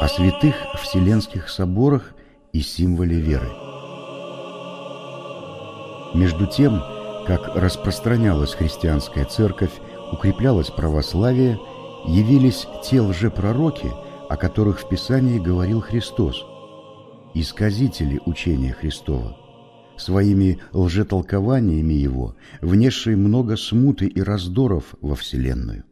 О святых вселенских соборах и символе веры. Между тем, как распространялась христианская церковь, укреплялось православие, явились те лжепророки, о которых в Писании говорил Христос, исказители учения Христова, своими лжетолкованиями его, внесшие много смуты и раздоров во Вселенную.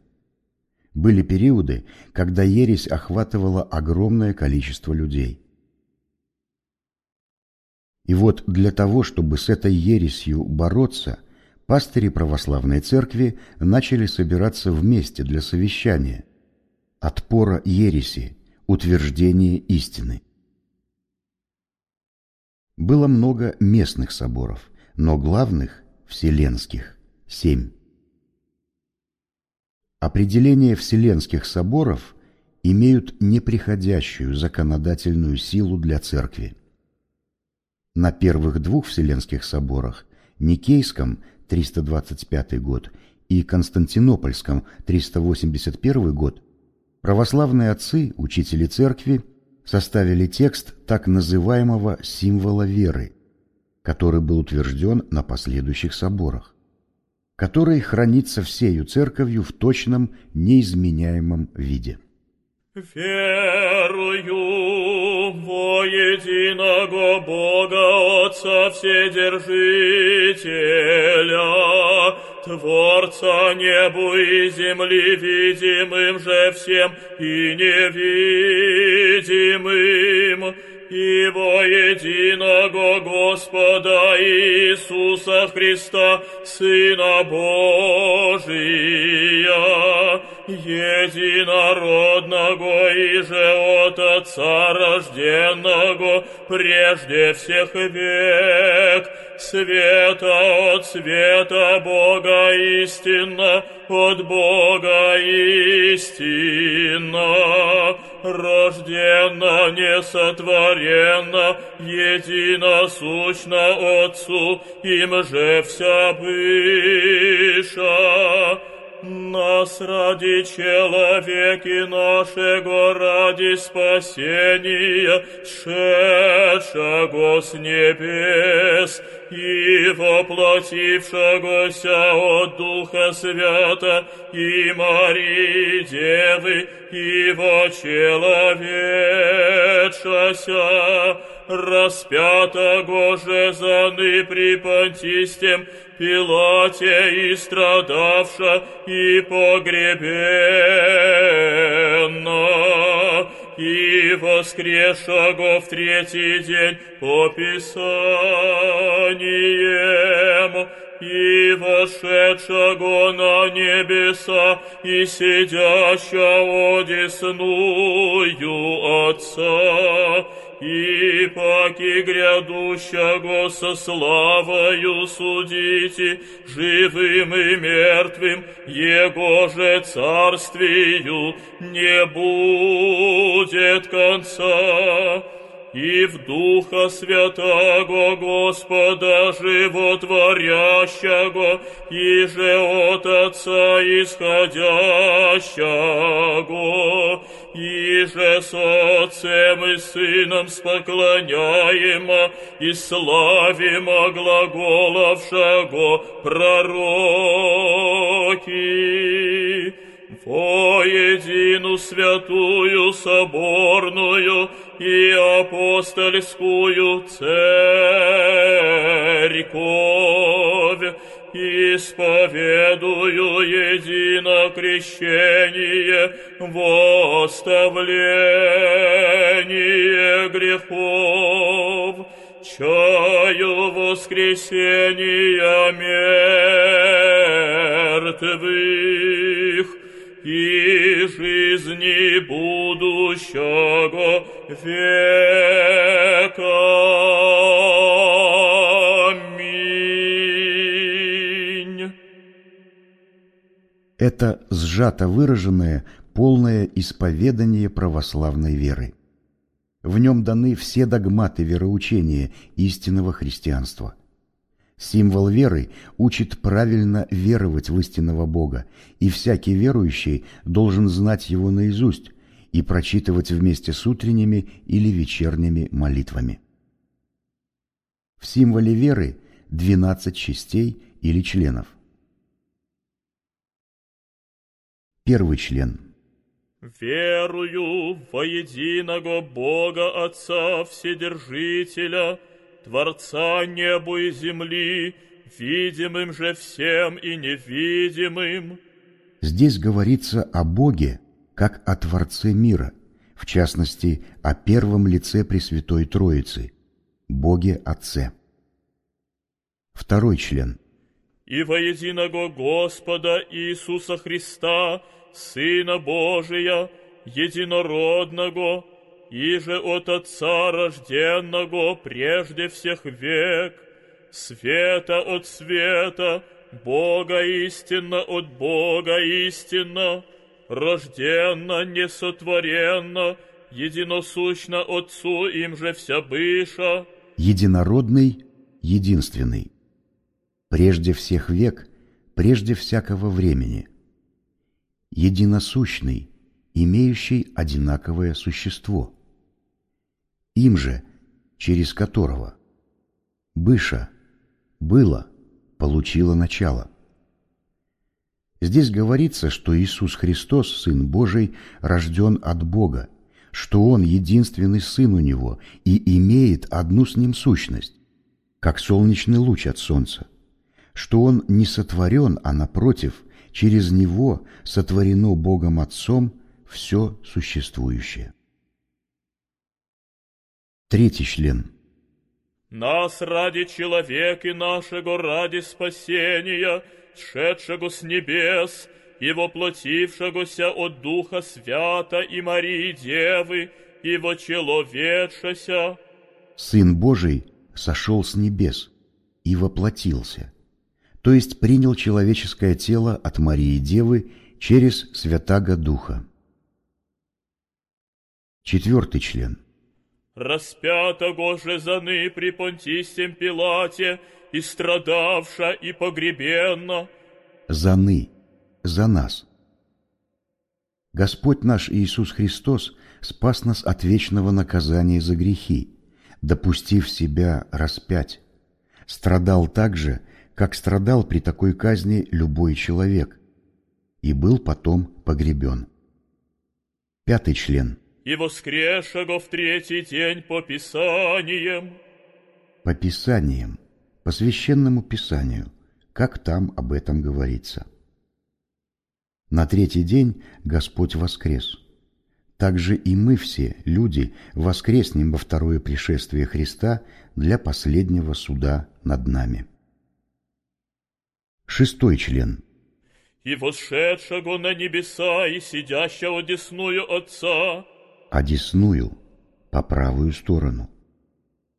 Были периоды, когда ересь охватывала огромное количество людей. И вот для того, чтобы с этой ересью бороться, пастыри православной церкви начали собираться вместе для совещания, отпора ереси, утверждения истины. Было много местных соборов, но главных, вселенских, семь. Определения вселенских соборов имеют неприходящую законодательную силу для церкви. На первых двух Вселенских соборах, Никейском 325 год и Константинопольском 381 год, православные отцы, учители церкви, составили текст так называемого символа веры, который был утвержден на последующих соборах, который хранится всею церковью в точном, неизменяемом виде. Верую во единого Бога Отца Вседержителя, Творца небу и земли, видимым же всем и невидимым, во единого Господа Иисуса Христа, Сына Божия, единородного и же от Отца рожденного прежде всех век, света от света Бога истинно, от Бога истинно, рожденно, несотворенно, единосущно Отцу, им же вся быша. Нас ради человеки нашего, ради спасения, шедшего с небес и воплотившегося от Духа Свята и Марии Девы, и вочеловечася, распятого же заны при Понтистем Пилате и страдавша, и погребенна, и воскресшего в третий день по Писаниям, и вошедшего на небеса, и сидящего одесную Отца, и паки грядущего со славою судите, живым и мертвым, Его же царствию не будет конца. И в Духа Святаго Господа животворящего, и же от Отца исходящего, и же с Отцем и Сыном споклоняемо и славимо глаголовшего пророки. Во едину святую соборную и апостольскую церковь, исповедую едино крещение, восставление грехов, чаю воскресения мертвых и жизни будущего века. Это сжато выраженное полное исповедание православной веры. В нем даны все догматы вероучения истинного христианства. Символ веры учит правильно веровать в истинного Бога, и всякий верующий должен знать его наизусть и прочитывать вместе с утренними или вечерними молитвами. В символе веры 12 частей или членов. Первый член. «Верую во единого Бога Отца Вседержителя, Творца небу и земли, видимым же всем и невидимым». Здесь говорится о Боге, как о Творце мира, в частности, о первом лице Пресвятой Троицы, Боге Отце. Второй член. «И во единого Господа Иисуса Христа, Сына Божия, единородного, и же от Отца рожденного прежде всех век, света от света, Бога истинно от Бога истинно, рожденно, несотворенно, единосущно Отцу им же вся быша. Единородный, единственный. Прежде всех век, прежде всякого времени. Единосущный, имеющий одинаковое существо. Им же, через которого. Быша, было, получило начало. Здесь говорится, что Иисус Христос, Сын Божий, рожден от Бога, что Он единственный Сын у Него и имеет одну с Ним сущность, как солнечный луч от Солнца, что Он не сотворен, а напротив, через Него сотворено Богом Отцом все существующее. Третий член. Нас ради человека нашего ради спасения – сшедшего с небес и воплотившегося от Духа Свята и Марии Девы, и вочеловедшася. Сын Божий сошел с небес и воплотился, то есть принял человеческое тело от Марии Девы через Святаго Духа. Четвертый член. Распятого же заны при Понтистем Пилате и страдавша, и погребенна. Заны, за нас. Господь наш Иисус Христос спас нас от вечного наказания за грехи, допустив себя распять. Страдал так же, как страдал при такой казни любой человек, и был потом погребен. Пятый член. И воскрешего в третий день по Писаниям. По Писаниям по священному писанию, как там об этом говорится. На третий день Господь воскрес. Также и мы все, люди, воскреснем во второе пришествие Христа для последнего суда над нами. Шестой член. «И восшедшего на небеса и сидящего десную Отца». Одесную, по правую сторону.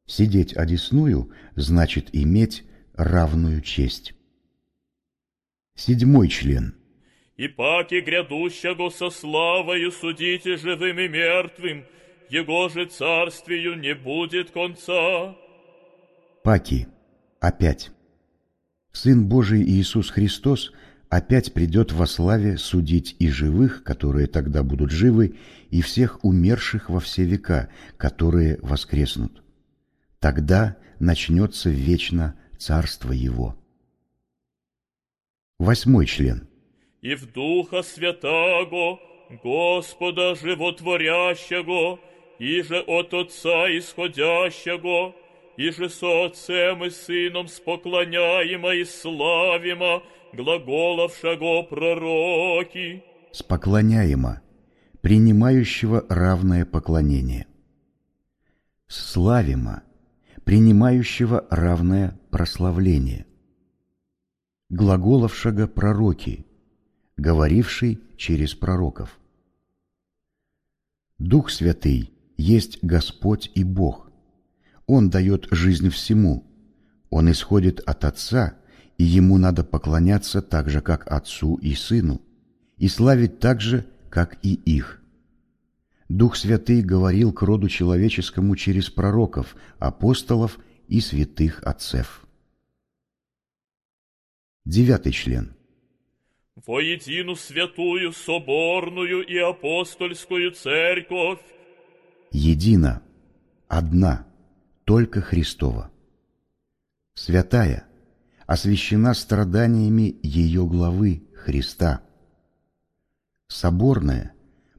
Сидеть одесную значит иметь равную честь. Седьмой член. «И паки грядущего со славою судите живым и мертвым, его же царствию не будет конца». Паки. Опять. Сын Божий Иисус Христос опять придет во славе судить и живых, которые тогда будут живы, и всех умерших во все века, которые воскреснут. Тогда начнется вечно царство его. Восьмой член. «И в Духа Святаго, Господа Животворящего, и же от Отца Исходящего, и же со Отцем и Сыном споклоняемо и славимо, глаголовшего пророки». Споклоняемо, принимающего равное поклонение. Славимо, принимающего равное прославление. Глаголовшего пророки, говоривший через пророков. Дух Святый есть Господь и Бог. Он дает жизнь всему. Он исходит от Отца, и Ему надо поклоняться так же, как Отцу и Сыну, и славить так же, как и их. Дух Святый говорил к роду человеческому через пророков, апостолов и святых отцев. Девятый член. Воедину святую, соборную и апостольскую церковь. Едина, одна, только Христова. Святая, освящена страданиями ее главы Христа. Соборная,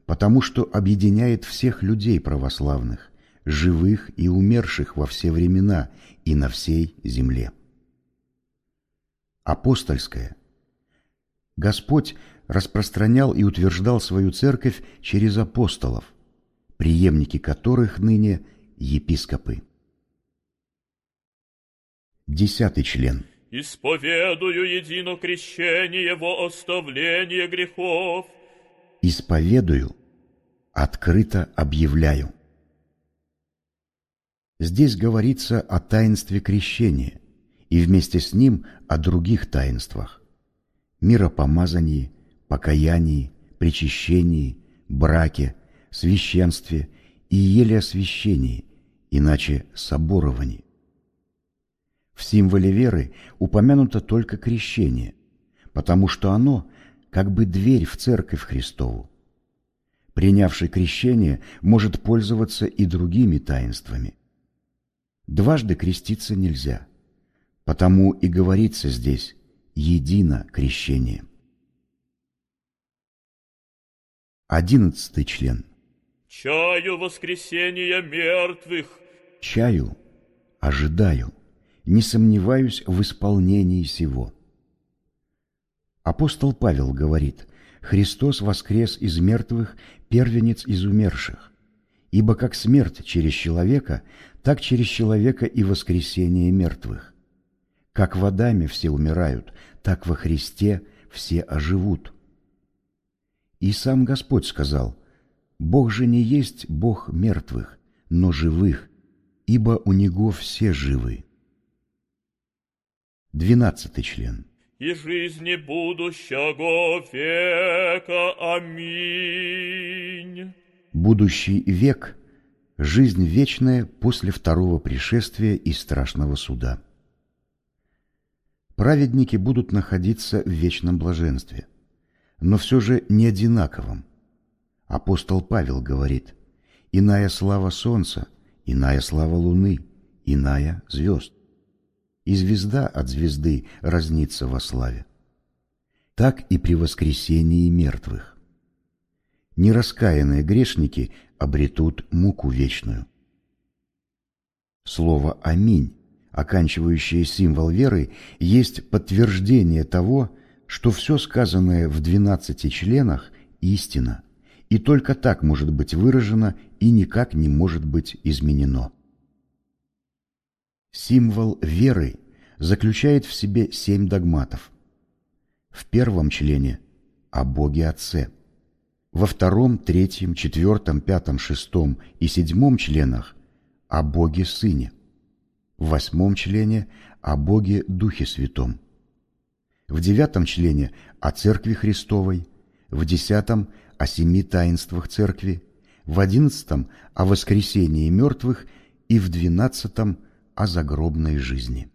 потому что объединяет всех людей православных, живых и умерших во все времена и на всей земле. Апостольская. Господь распространял и утверждал свою церковь через апостолов, преемники которых ныне епископы. Десятый член. Исповедую едино крещение во оставление грехов. Исповедую, открыто объявляю. Здесь говорится о таинстве крещения и вместе с ним о других таинствах – миропомазании, покаянии, причащении, браке, священстве и еле освящении, иначе соборовании. В символе веры упомянуто только крещение, потому что оно как бы дверь в церковь Христову. Принявший крещение может пользоваться и другими таинствами. Дважды креститься нельзя, потому и говорится здесь «едино крещение». Одиннадцатый член. Чаю воскресения мертвых. Чаю, ожидаю – не сомневаюсь в исполнении сего. Апостол Павел говорит, Христос воскрес из мертвых, первенец из умерших. Ибо как смерть через человека, так через человека и воскресение мертвых. Как в Адаме все умирают, так во Христе все оживут. И сам Господь сказал, Бог же не есть Бог мертвых, но живых, ибо у Него все живы. Двенадцатый член. И жизни будущего века. Аминь. Будущий век – жизнь вечная после второго пришествия и страшного суда. Праведники будут находиться в вечном блаженстве, но все же не одинаковом. Апостол Павел говорит, «Иная слава солнца, иная слава луны, иная звезд» и звезда от звезды разнится во славе. Так и при воскресении мертвых. Нераскаянные грешники обретут муку вечную. Слово «Аминь», оканчивающее символ веры, есть подтверждение того, что все сказанное в двенадцати членах – истина, и только так может быть выражено и никак не может быть изменено. Символ веры заключает в себе семь догматов. В первом члене – о Боге Отце. Во втором, третьем, четвертом, пятом, шестом и седьмом членах – о Боге Сыне. В восьмом члене – о Боге Духе Святом. В девятом члене – о Церкви Христовой. В десятом – о семи таинствах Церкви. В одиннадцатом – о воскресении мертвых и в двенадцатом – о загробной жизни.